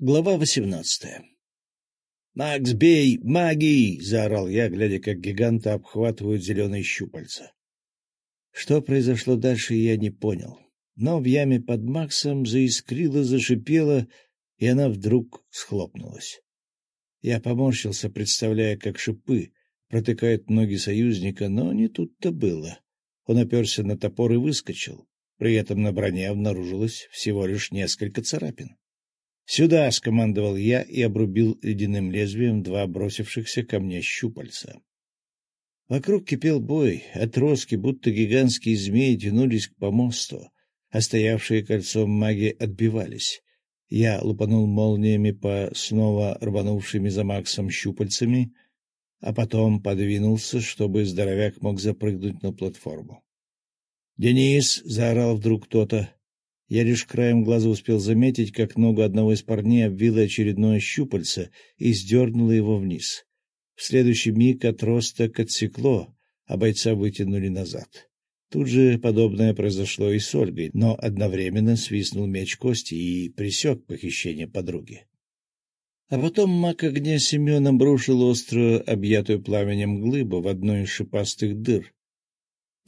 Глава восемнадцатая «Макс, бей! Магии!» — заорал я, глядя, как гиганта обхватывают зеленые щупальца. Что произошло дальше, я не понял. Но в яме под Максом заискрило, зашипело, и она вдруг схлопнулась. Я поморщился, представляя, как шипы протыкают ноги союзника, но не тут-то было. Он оперся на топор и выскочил. При этом на броне обнаружилось всего лишь несколько царапин. «Сюда!» — скомандовал я и обрубил ледяным лезвием два бросившихся ко мне щупальца. Вокруг кипел бой, отростки, будто гигантские змеи, тянулись к помосту, а стоявшие кольцом маги отбивались. Я лупанул молниями по снова рванувшими за Максом щупальцами, а потом подвинулся, чтобы здоровяк мог запрыгнуть на платформу. «Денис!» — заорал вдруг кто-то. Я лишь краем глаза успел заметить, как ногу одного из парней обвило очередное щупальце и сдернуло его вниз. В следующий миг отросток отсекло, а бойца вытянули назад. Тут же подобное произошло и с Ольгой, но одновременно свистнул меч Кости и присек похищение подруги. А потом маг огня Семен обрушил острую, объятую пламенем глыбу в одной из шипастых дыр,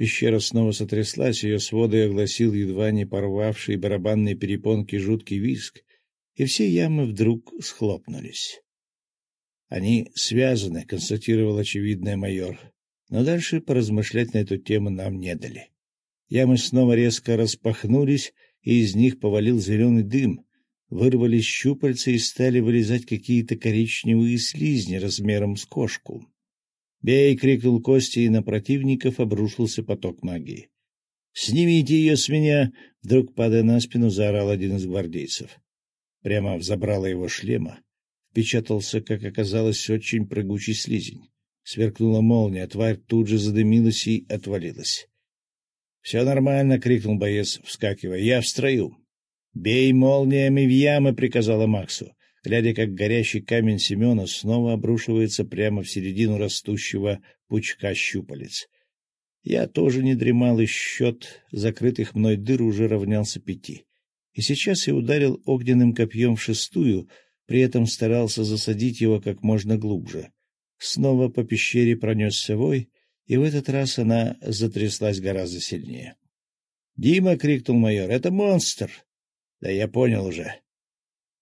Пещера снова сотряслась, ее своды огласил едва не порвавший барабанные перепонки жуткий виск, и все ямы вдруг схлопнулись. — Они связаны, — констатировал очевидный майор, но дальше поразмышлять на эту тему нам не дали. Ямы снова резко распахнулись, и из них повалил зеленый дым, вырвались щупальца и стали вылезать какие-то коричневые слизни размером с кошку. «Бей!» — крикнул Костя, и на противников обрушился поток магии. «Снимите ее с меня!» — вдруг, падая на спину, заорал один из гвардейцев. Прямо в забрало его шлема впечатался, как оказалось, очень прыгучий слизень. Сверкнула молния, тварь тут же задымилась и отвалилась. — Все нормально! — крикнул боец, вскакивая. — Я в строю! — Бей молниями в ямы! — приказала Максу глядя, как горящий камень Семена снова обрушивается прямо в середину растущего пучка щупалец. Я тоже не дремал, и счет закрытых мной дыр уже равнялся пяти. И сейчас я ударил огненным копьем в шестую, при этом старался засадить его как можно глубже. Снова по пещере пронесся вой, и в этот раз она затряслась гораздо сильнее. «Дима!» — крикнул майор. «Это монстр!» «Да я понял уже.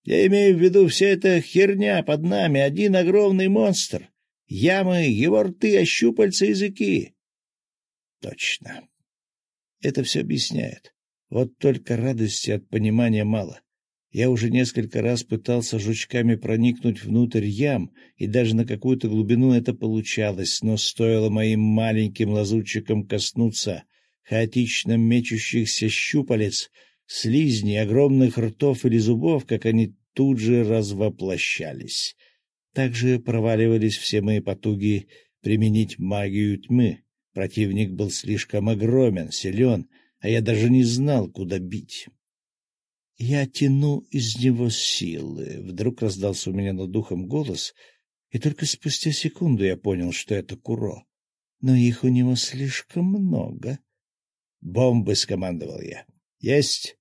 Я имею в виду вся эта херня под нами, один огромный монстр. Ямы, его рты, а щупальца языки. Точно. Это все объясняет. Вот только радости от понимания мало. Я уже несколько раз пытался жучками проникнуть внутрь ям, и даже на какую-то глубину это получалось, но стоило моим маленьким лазутчикам коснуться хаотично мечущихся щупалец, слизней, огромных ртов или зубов, как они тут же развоплощались. Также проваливались все мои потуги применить магию тьмы. Противник был слишком огромен, силен, а я даже не знал, куда бить. Я тяну из него силы. Вдруг раздался у меня над духом голос, и только спустя секунду я понял, что это Куро. Но их у него слишком много. «Бомбы!» — скомандовал я. «Есть!»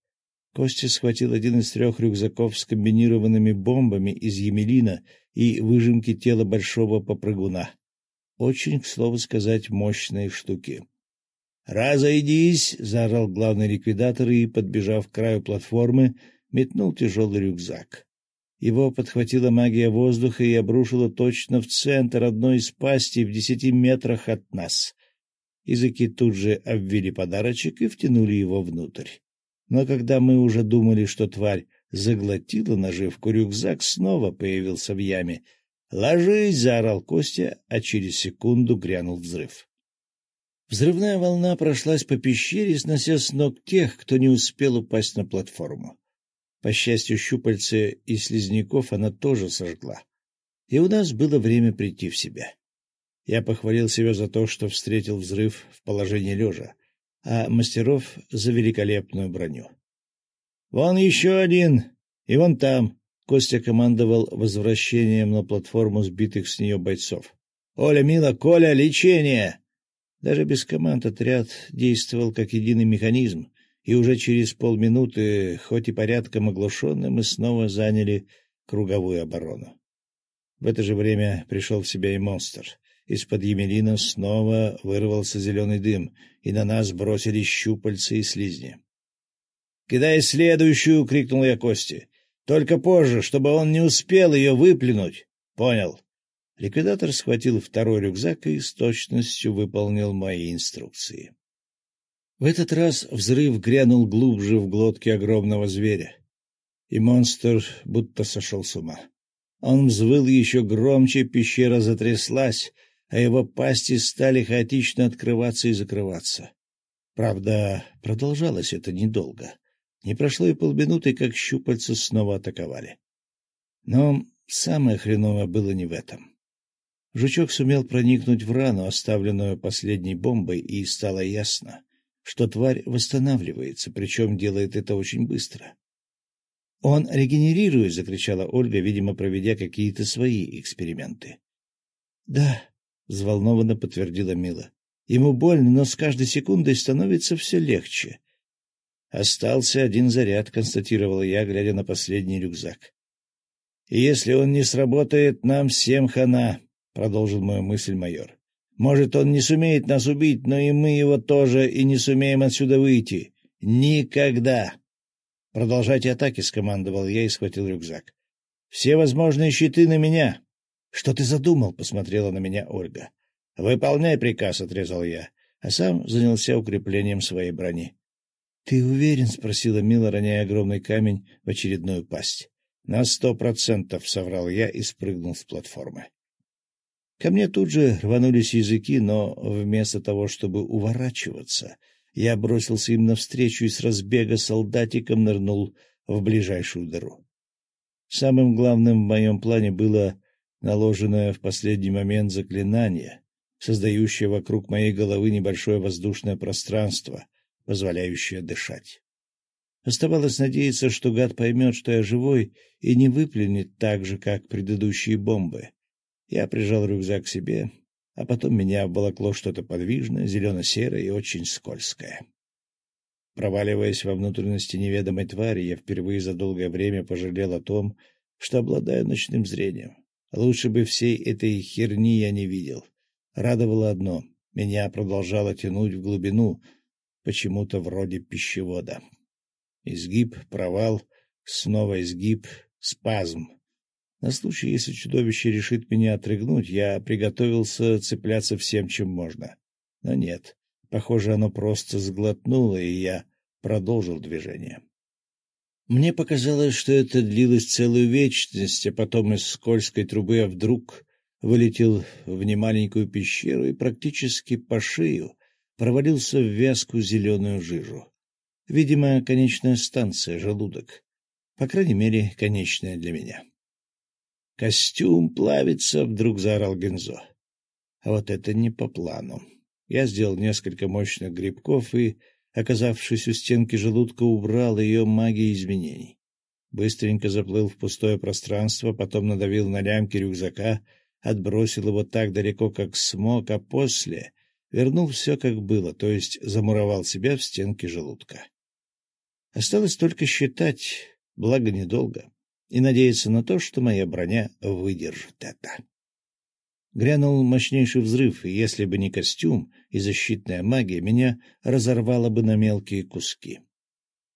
Костя схватил один из трех рюкзаков с комбинированными бомбами из емелина и выжимки тела большого попрыгуна. Очень, к слову сказать, мощные штуки. «Разойдись!» — заорал главный ликвидатор и, подбежав к краю платформы, метнул тяжелый рюкзак. Его подхватила магия воздуха и обрушила точно в центр одной из пастей в десяти метрах от нас. Языки тут же обвили подарочек и втянули его внутрь. Но когда мы уже думали, что тварь заглотила наживку, рюкзак снова появился в яме. «Ложись!» — заорал Костя, а через секунду грянул взрыв. Взрывная волна прошлась по пещере, снося с ног тех, кто не успел упасть на платформу. По счастью, щупальцы и слизняков она тоже сожгла. И у нас было время прийти в себя. Я похвалил себя за то, что встретил взрыв в положении лежа а мастеров за великолепную броню. — Вон еще один, и вон там, — Костя командовал возвращением на платформу сбитых с нее бойцов. — Оля, Мила, Коля, лечение! Даже без команд отряд действовал как единый механизм, и уже через полминуты, хоть и порядком оглушенные, мы снова заняли круговую оборону. В это же время пришел в себя и монстр. Из-под Емелина снова вырвался зеленый дым, и на нас бросились щупальца и слизни. — Кидай следующую! — крикнул я Кости. — Только позже, чтобы он не успел ее выплюнуть. — Понял. Ликвидатор схватил второй рюкзак и с точностью выполнил мои инструкции. В этот раз взрыв грянул глубже в глотке огромного зверя, и монстр будто сошел с ума. Он взвыл еще громче, пещера затряслась, а его пасти стали хаотично открываться и закрываться. Правда, продолжалось это недолго. Не прошло и полминуты, как щупальца снова атаковали. Но самое хреновое было не в этом. Жучок сумел проникнуть в рану, оставленную последней бомбой, и стало ясно, что тварь восстанавливается, причем делает это очень быстро. — Он регенерирует! — закричала Ольга, видимо, проведя какие-то свои эксперименты. — Да, — взволнованно подтвердила Мила. — Ему больно, но с каждой секундой становится все легче. — Остался один заряд, — констатировал я, глядя на последний рюкзак. — И если он не сработает, нам всем хана продолжил мою мысль майор. Может, он не сумеет нас убить, но и мы его тоже и не сумеем отсюда выйти. Никогда. Продолжайте атаки, скомандовал я и схватил рюкзак. Все возможные щиты на меня. Что ты задумал? посмотрела на меня Ольга. Выполняй приказ, отрезал я, а сам занялся укреплением своей брони. Ты уверен? спросила Мила, роняя огромный камень в очередную пасть. На сто процентов, соврал я и спрыгнул с платформы. Ко мне тут же рванулись языки, но вместо того, чтобы уворачиваться, я бросился им навстречу и с разбега солдатиком нырнул в ближайшую дыру. Самым главным в моем плане было наложенное в последний момент заклинание, создающее вокруг моей головы небольшое воздушное пространство, позволяющее дышать. Оставалось надеяться, что гад поймет, что я живой, и не выплюнет так же, как предыдущие бомбы. Я прижал рюкзак к себе, а потом меня обволокло что-то подвижное, зелено-серое и очень скользкое. Проваливаясь во внутренности неведомой твари, я впервые за долгое время пожалел о том, что обладаю ночным зрением. Лучше бы всей этой херни я не видел. Радовало одно — меня продолжало тянуть в глубину, почему-то вроде пищевода. Изгиб, провал, снова изгиб, спазм. На случай, если чудовище решит меня отрыгнуть, я приготовился цепляться всем, чем можно. Но нет, похоже, оно просто сглотнуло, и я продолжил движение. Мне показалось, что это длилось целую вечность, а потом из скользкой трубы я вдруг вылетел в немаленькую пещеру и практически по шею провалился в вязкую зеленую жижу. Видимо, конечная станция, желудок. По крайней мере, конечная для меня. «Костюм плавится!» — вдруг заорал Гензо. А вот это не по плану. Я сделал несколько мощных грибков и, оказавшись у стенки желудка, убрал ее магией изменений. Быстренько заплыл в пустое пространство, потом надавил на лямки рюкзака, отбросил его так далеко, как смог, а после вернул все, как было, то есть замуровал себя в стенке желудка. Осталось только считать, благо недолго и надеяться на то, что моя броня выдержит это. Грянул мощнейший взрыв, и если бы не костюм и защитная магия, меня разорвало бы на мелкие куски.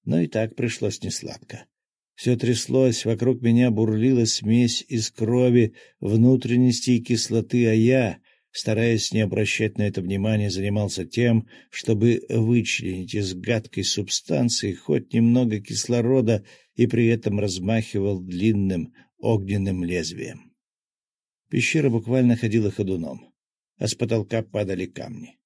Но и так пришлось несладко. Все тряслось, вокруг меня бурлила смесь из крови, внутренности и кислоты, а я, стараясь не обращать на это внимания, занимался тем, чтобы вычленить из гадкой субстанции хоть немного кислорода и при этом размахивал длинным огненным лезвием. Пещера буквально ходила ходуном, а с потолка падали камни.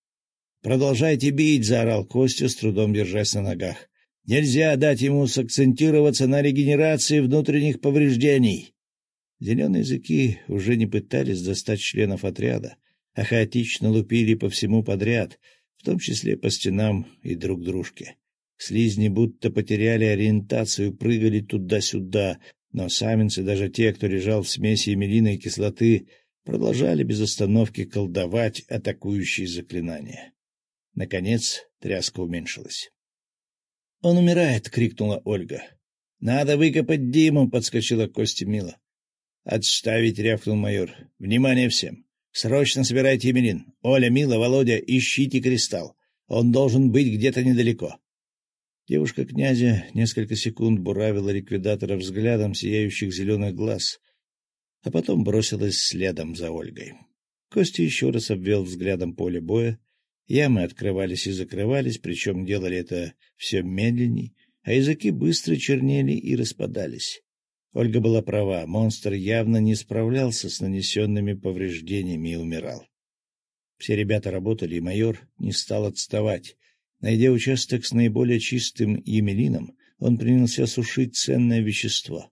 «Продолжайте бить!» — заорал Костя, с трудом держась на ногах. «Нельзя дать ему сакцентироваться на регенерации внутренних повреждений!» Зеленые языки уже не пытались достать членов отряда, а хаотично лупили по всему подряд, в том числе по стенам и друг дружке. Слизни будто потеряли ориентацию, прыгали туда-сюда, но саминцы, даже те, кто лежал в смеси емелиной кислоты, продолжали без остановки колдовать атакующие заклинания. Наконец тряска уменьшилась. — Он умирает! — крикнула Ольга. — Надо выкопать Диму! — подскочила Костя Мила. «Отставить!» — рявкнул майор. «Внимание всем! Срочно собирайте Емелин! Оля, Мила, Володя, ищите кристалл! Он должен быть где-то недалеко!» Девушка князя несколько секунд буравила ликвидатора взглядом сияющих зеленых глаз, а потом бросилась следом за Ольгой. Костя еще раз обвел взглядом поле боя. Ямы открывались и закрывались, причем делали это все медленней, а языки быстро чернели и распадались. Ольга была права, монстр явно не справлялся с нанесенными повреждениями и умирал. Все ребята работали, и майор не стал отставать. Найдя участок с наиболее чистым емелином, он принялся сушить ценное вещество.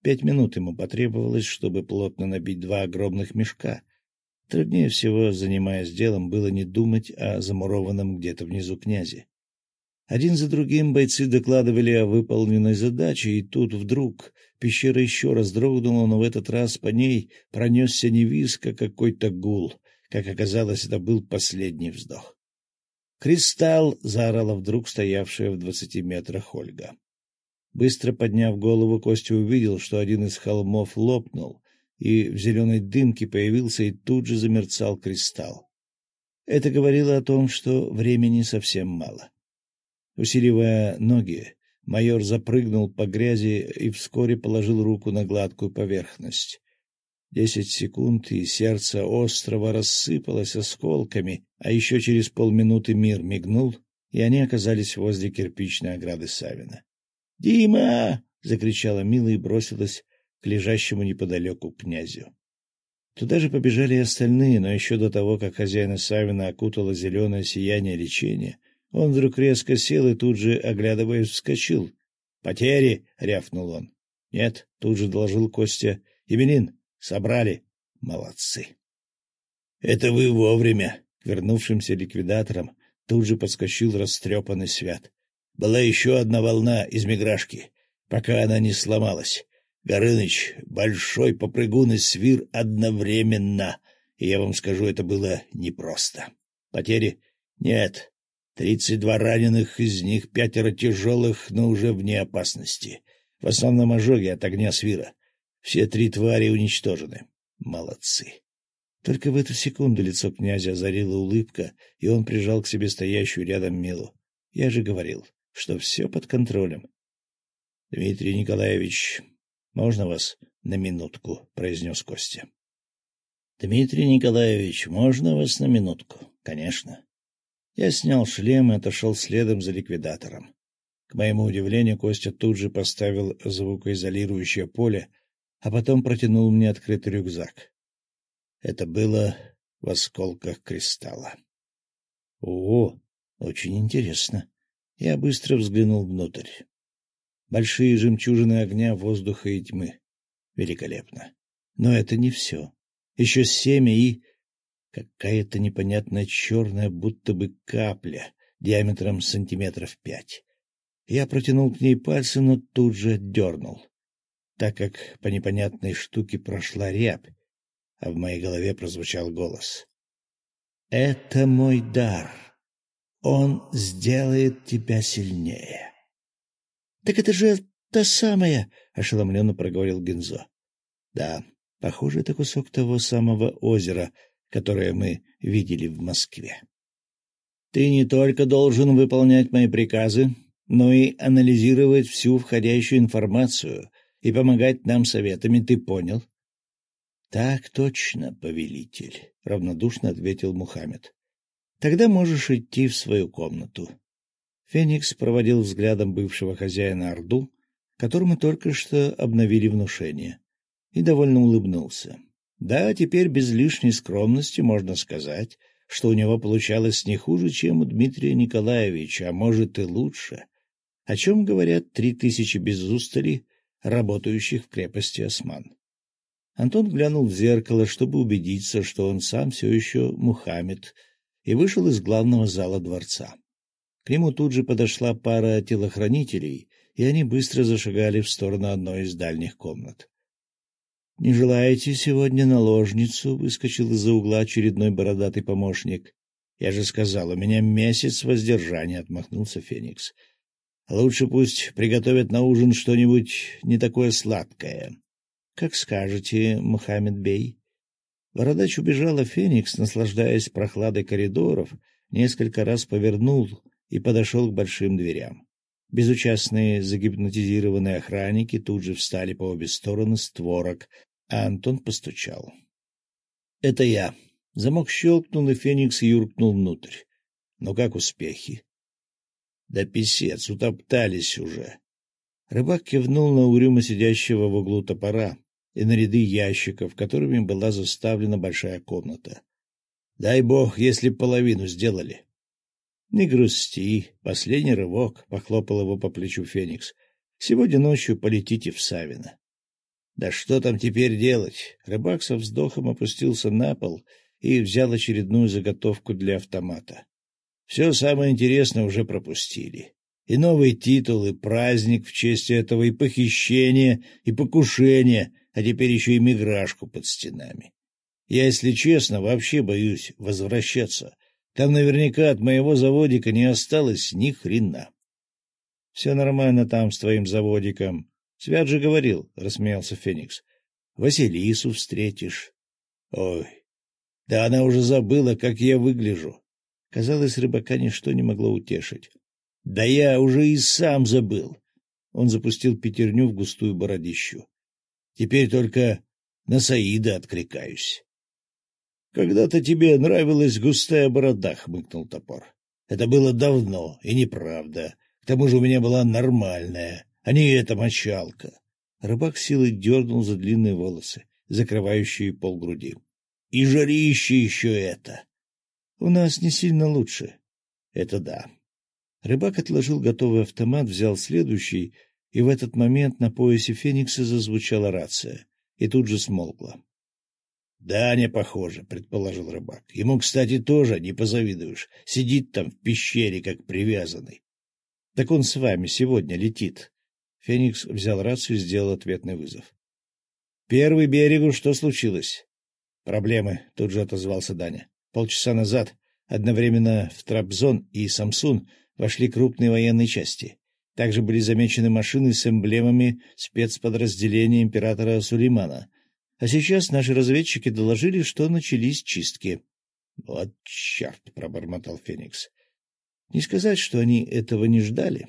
Пять минут ему потребовалось, чтобы плотно набить два огромных мешка. Труднее всего, занимаясь делом, было не думать о замурованном где-то внизу князе. Один за другим бойцы докладывали о выполненной задаче, и тут вдруг пещера еще раз дрогнула, но в этот раз по ней пронесся не виск, а какой-то гул. Как оказалось, это был последний вздох. «Кристалл!» — заорала вдруг стоявшая в двадцати метрах Ольга. Быстро подняв голову, Костя увидел, что один из холмов лопнул, и в зеленой дымке появился и тут же замерцал кристалл. Это говорило о том, что времени совсем мало. Усиливая ноги, майор запрыгнул по грязи и вскоре положил руку на гладкую поверхность. Десять секунд, и сердце острова рассыпалось осколками, а еще через полминуты мир мигнул, и они оказались возле кирпичной ограды Савина. «Дима!» — закричала Мила и бросилась к лежащему неподалеку князю. Туда же побежали и остальные, но еще до того, как хозяина Савина окутало зеленое сияние лечения, он вдруг резко сел и тут же, оглядываясь, вскочил. «Потери!» — рявкнул он. «Нет», — тут же доложил Костя. «Емелин, собрали. Молодцы!» «Это вы вовремя!» — к вернувшимся ликвидаторам тут же подскочил растрепанный свят. «Была еще одна волна из миграшки, пока она не сломалась. Горыныч, большой попрыгун и свир одновременно. И я вам скажу, это было непросто. Потери? Нет, Тридцать два раненых, из них пятеро тяжелых, но уже вне опасности. В основном ожоги от огня свира. Все три твари уничтожены. Молодцы. Только в эту секунду лицо князя озарила улыбка, и он прижал к себе стоящую рядом Милу. Я же говорил, что все под контролем. — Дмитрий Николаевич, можно вас на минутку? — произнес Костя. — Дмитрий Николаевич, можно вас на минутку? — Конечно. Я снял шлем и отошел следом за ликвидатором. К моему удивлению, Костя тут же поставил звукоизолирующее поле, а потом протянул мне открытый рюкзак. Это было в осколках кристалла. О, очень интересно. Я быстро взглянул внутрь. Большие жемчужины огня, воздуха и тьмы. Великолепно. Но это не все. Еще семя и Какая-то непонятная черная, будто бы капля, диаметром сантиметров пять. Я протянул к ней пальцы, но тут же дернул, так как по непонятной штуке прошла рябь, а в моей голове прозвучал голос. «Это мой дар. Он сделает тебя сильнее». «Так это же та самая!» — ошеломленно проговорил Гензо. «Да, похоже, это кусок того самого озера, которое мы видели в Москве. Ты не только должен выполнять мои приказы, но и анализировать всю входящую информацию и помогать нам советами, ты понял? — Так точно, повелитель, — равнодушно ответил Мухаммед. — Тогда можешь идти в свою комнату. Феникс проводил взглядом бывшего хозяина Орду, которому только что обновили внушение, и довольно улыбнулся. Да, теперь без лишней скромности можно сказать, что у него получалось не хуже, чем у Дмитрия Николаевича, а может и лучше. О чем говорят три тысячи без устали, работающих в крепости Осман. Антон глянул в зеркало, чтобы убедиться, что он сам все еще Мухаммед, и вышел из главного зала дворца. К нему тут же подошла пара телохранителей, и они быстро зашагали в сторону одной из дальних комнат. — Не желаете сегодня наложницу? — выскочил из-за угла очередной бородатый помощник. — Я же сказал, у меня месяц воздержания, — отмахнулся Феникс. — Лучше пусть приготовят на ужин что-нибудь не такое сладкое. — Как скажете, Мухаммед Бей. Бородач убежал, Феникс, наслаждаясь прохладой коридоров, несколько раз повернул и подошел к большим дверям. Безучастные загипнотизированные охранники тут же встали по обе стороны створок, а Антон постучал. — Это я. Замок щелкнул, и Феникс юркнул внутрь. — Ну как успехи? — Да писец, утоптались уже. Рыбак кивнул на угрюмо сидящего в углу топора и на ряды ящиков, которыми была заставлена большая комната. — Дай бог, если половину сделали. — Не грусти, последний рывок, — похлопал его по плечу Феникс. — Сегодня ночью полетите в Савино. — Да что там теперь делать? Рыбак со вздохом опустился на пол и взял очередную заготовку для автомата. Все самое интересное уже пропустили. И новый титул, и праздник в честь этого, и похищение, и покушение, а теперь еще и миграшку под стенами. Я, если честно, вообще боюсь возвращаться. Там наверняка от моего заводика не осталось ни хрена. — Все нормально там с твоим заводиком. Свят же говорил, — рассмеялся Феникс. — Василису встретишь. — Ой, да она уже забыла, как я выгляжу. Казалось, рыбака ничто не могло утешить. — Да я уже и сам забыл. Он запустил пятерню в густую бородищу. Теперь только на Саида откликаюсь. «Когда-то тебе нравилась густая борода», — хмыкнул топор. «Это было давно и неправда. К тому же у меня была нормальная, а не эта мочалка». Рыбак силой дернул за длинные волосы, закрывающие полгруди. «И жарище еще это!» «У нас не сильно лучше». «Это да». Рыбак отложил готовый автомат, взял следующий, и в этот момент на поясе Феникса зазвучала рация, и тут же смолкла. Да, не похоже, — предположил рыбак. — Ему, кстати, тоже не позавидуешь. Сидит там в пещере, как привязанный. — Так он с вами сегодня летит. Феникс взял рацию и сделал ответный вызов. — Первый берегу что случилось? — Проблемы, — тут же отозвался Даня. Полчаса назад одновременно в Трабзон и Самсун вошли крупные военные части. Также были замечены машины с эмблемами спецподразделения императора Сулеймана — а сейчас наши разведчики доложили, что начались чистки. — Вот черт! — пробормотал Феникс. Не сказать, что они этого не ждали.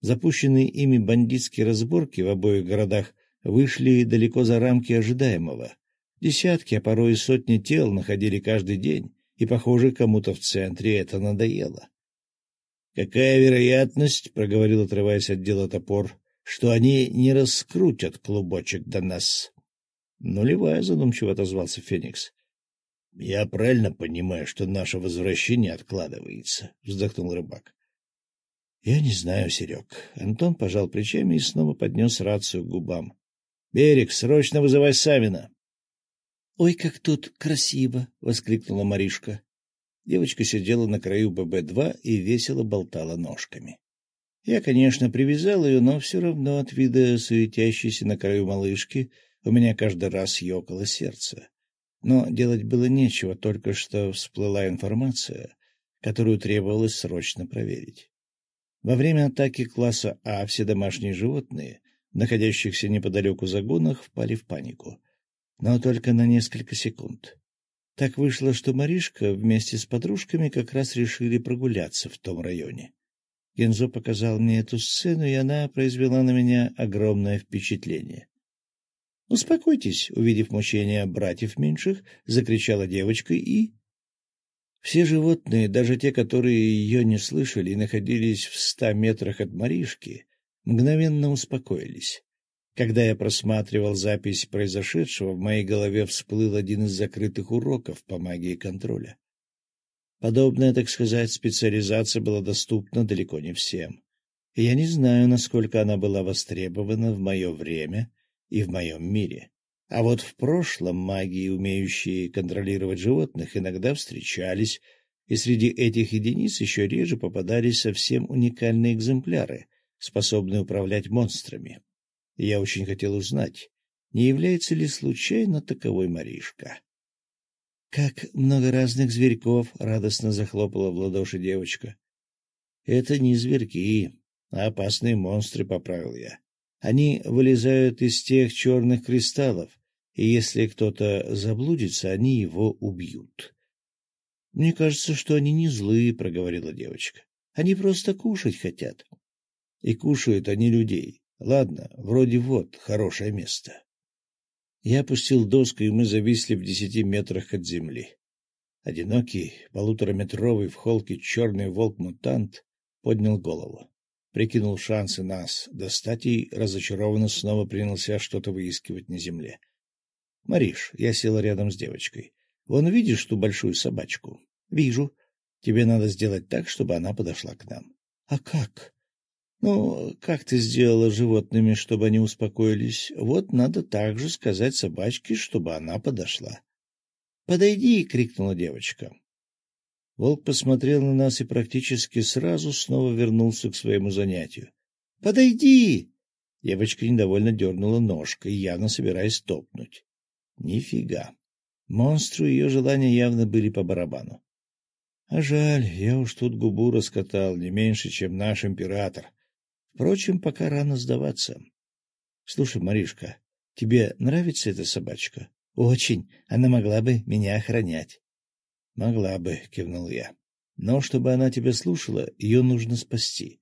Запущенные ими бандитские разборки в обоих городах вышли далеко за рамки ожидаемого. Десятки, а порой и сотни тел находили каждый день, и, похоже, кому-то в центре это надоело. — Какая вероятность, — проговорил, отрываясь от дела топор, — что они не раскрутят клубочек до нас? — Нулевая, — задумчиво отозвался Феникс. — Я правильно понимаю, что наше возвращение откладывается? — вздохнул рыбак. — Я не знаю, Серег. Антон пожал плечами и снова поднес рацию к губам. — Берег, срочно вызывай Савина. — Ой, как тут красиво! — воскликнула Маришка. Девочка сидела на краю ББ-2 и весело болтала ножками. Я, конечно, привязал ее, но все равно от вида суетящейся на краю малышки — у меня каждый раз ёкало сердце. Но делать было нечего, только что всплыла информация, которую требовалось срочно проверить. Во время атаки класса А все домашние животные, находящихся неподалеку загонах, впали в панику. Но только на несколько секунд. Так вышло, что Маришка вместе с подружками как раз решили прогуляться в том районе. Гензо показал мне эту сцену, и она произвела на меня огромное впечатление. — Успокойтесь, — увидев мучения братьев меньших, закричала девочка и... Все животные, даже те, которые ее не слышали и находились в ста метрах от Маришки, мгновенно успокоились. Когда я просматривал запись произошедшего, в моей голове всплыл один из закрытых уроков по магии контроля. Подобная, так сказать, специализация была доступна далеко не всем. И я не знаю, насколько она была востребована в мое время и в моем мире. А вот в прошлом магии, умеющие контролировать животных, иногда встречались, и среди этих единиц еще реже попадались совсем уникальные экземпляры, способные управлять монстрами. Я очень хотел узнать, не является ли случайно таковой Маришка. — Как много разных зверьков! — радостно захлопала в ладоши девочка. — Это не зверьки, а опасные монстры, — поправил я. Они вылезают из тех черных кристаллов, и если кто-то заблудится, они его убьют. — Мне кажется, что они не злые, — проговорила девочка. — Они просто кушать хотят. И кушают они людей. Ладно, вроде вот, хорошее место. Я опустил доску, и мы зависли в десяти метрах от земли. Одинокий, полутораметровый в холке черный волк-мутант поднял голову, прикинул шансы нас достать и разочарованно снова принялся что-то выискивать на земле. — Мариш, я села рядом с девочкой. — Вон видишь ту большую собачку? — Вижу. Тебе надо сделать так, чтобы она подошла к нам. — А как? — Ну, как ты сделала животными, чтобы они успокоились? Вот надо также сказать собачке, чтобы она подошла. — Подойди! — крикнула девочка. Волк посмотрел на нас и практически сразу снова вернулся к своему занятию. — Подойди! Девочка недовольно дернула ножкой, явно собираясь топнуть. Нифига. Монстру ее желания явно были по барабану. А жаль, я уж тут губу раскатал не меньше, чем наш император. Впрочем, пока рано сдаваться. Слушай, Маришка, тебе нравится эта собачка? Очень. Она могла бы меня охранять. Могла бы, кивнул я. Но чтобы она тебя слушала, ее нужно спасти.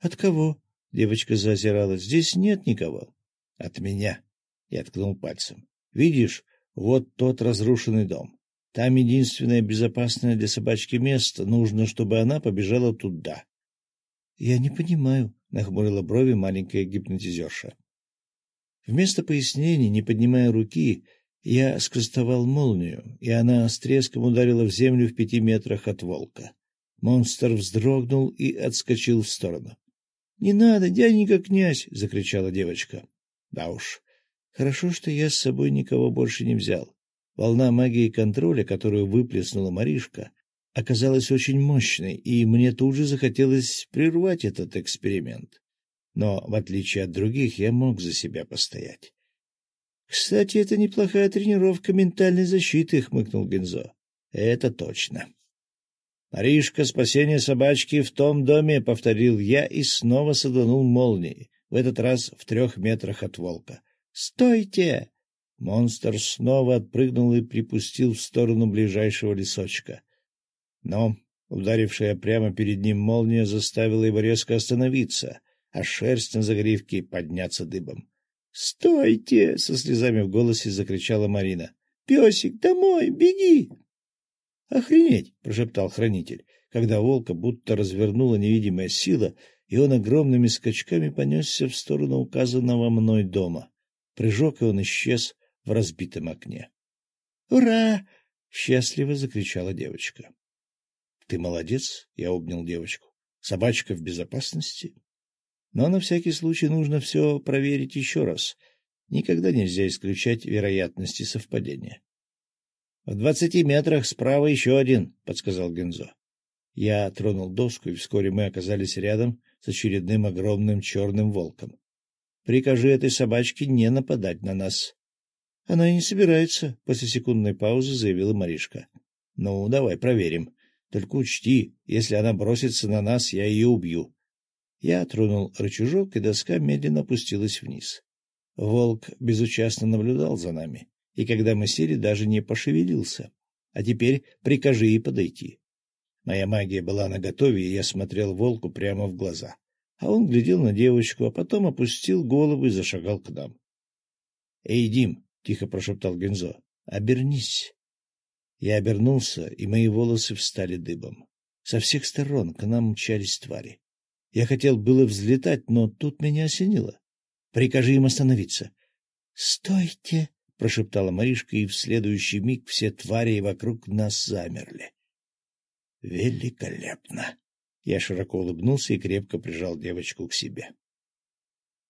От кого? Девочка заозиралась. Здесь нет никого. От меня. Я ткнул пальцем. Видишь, вот тот разрушенный дом. Там единственное безопасное для собачки место. Нужно, чтобы она побежала туда. — Я не понимаю, — нахмурила брови маленькая гипнотизерша. Вместо пояснений, не поднимая руки, я скрестовал молнию, и она с треском ударила в землю в пяти метрах от волка. Монстр вздрогнул и отскочил в сторону. — Не надо, дяденька князь! — закричала девочка. — Да уж, Хорошо, что я с собой никого больше не взял. Волна магии контроля, которую выплеснула Маришка, оказалась очень мощной, и мне тут же захотелось прервать этот эксперимент. Но, в отличие от других, я мог за себя постоять. — Кстати, это неплохая тренировка ментальной защиты, — хмыкнул Гензо. — Это точно. — Маришка, спасение собачки в том доме, — повторил я и снова саданул молнией, в этот раз в трех метрах от волка. «Стойте!» Монстр снова отпрыгнул и припустил в сторону ближайшего лесочка. Но ударившая прямо перед ним молния заставила его резко остановиться, а шерсть на загривке подняться дыбом. «Стойте!» — со слезами в голосе закричала Марина. «Песик, домой, беги!» «Охренеть!» — прошептал хранитель, когда волка будто развернула невидимая сила, и он огромными скачками понесся в сторону указанного мной дома. Прыжок, и он исчез в разбитом окне. «Ура!» — счастливо закричала девочка. «Ты молодец!» — я обнял девочку. «Собачка в безопасности?» Но на всякий случай нужно все проверить еще раз. Никогда нельзя исключать вероятности совпадения. — В двадцати метрах справа еще один, — подсказал Гензо. Я тронул доску, и вскоре мы оказались рядом с очередным огромным черным волком. Прикажи этой собачке не нападать на нас. — Она и не собирается, — после секундной паузы заявила Маришка. — Ну, давай проверим. Только учти, если она бросится на нас, я ее убью. Я тронул рычажок, и доска медленно опустилась вниз. Волк безучастно наблюдал за нами, и когда мы сели, даже не пошевелился. А теперь прикажи ей подойти. Моя магия была наготове, и я смотрел волку прямо в глаза а он глядел на девочку, а потом опустил голову и зашагал к нам. — Эй, Дим! — тихо прошептал Гензо. — Обернись! Я обернулся, и мои волосы встали дыбом. Со всех сторон к нам мчались твари. Я хотел было взлетать, но тут меня осенило. Прикажи им остановиться. — Стойте! — прошептала Маришка, и в следующий миг все твари вокруг нас замерли. — Великолепно! Я широко улыбнулся и крепко прижал девочку к себе.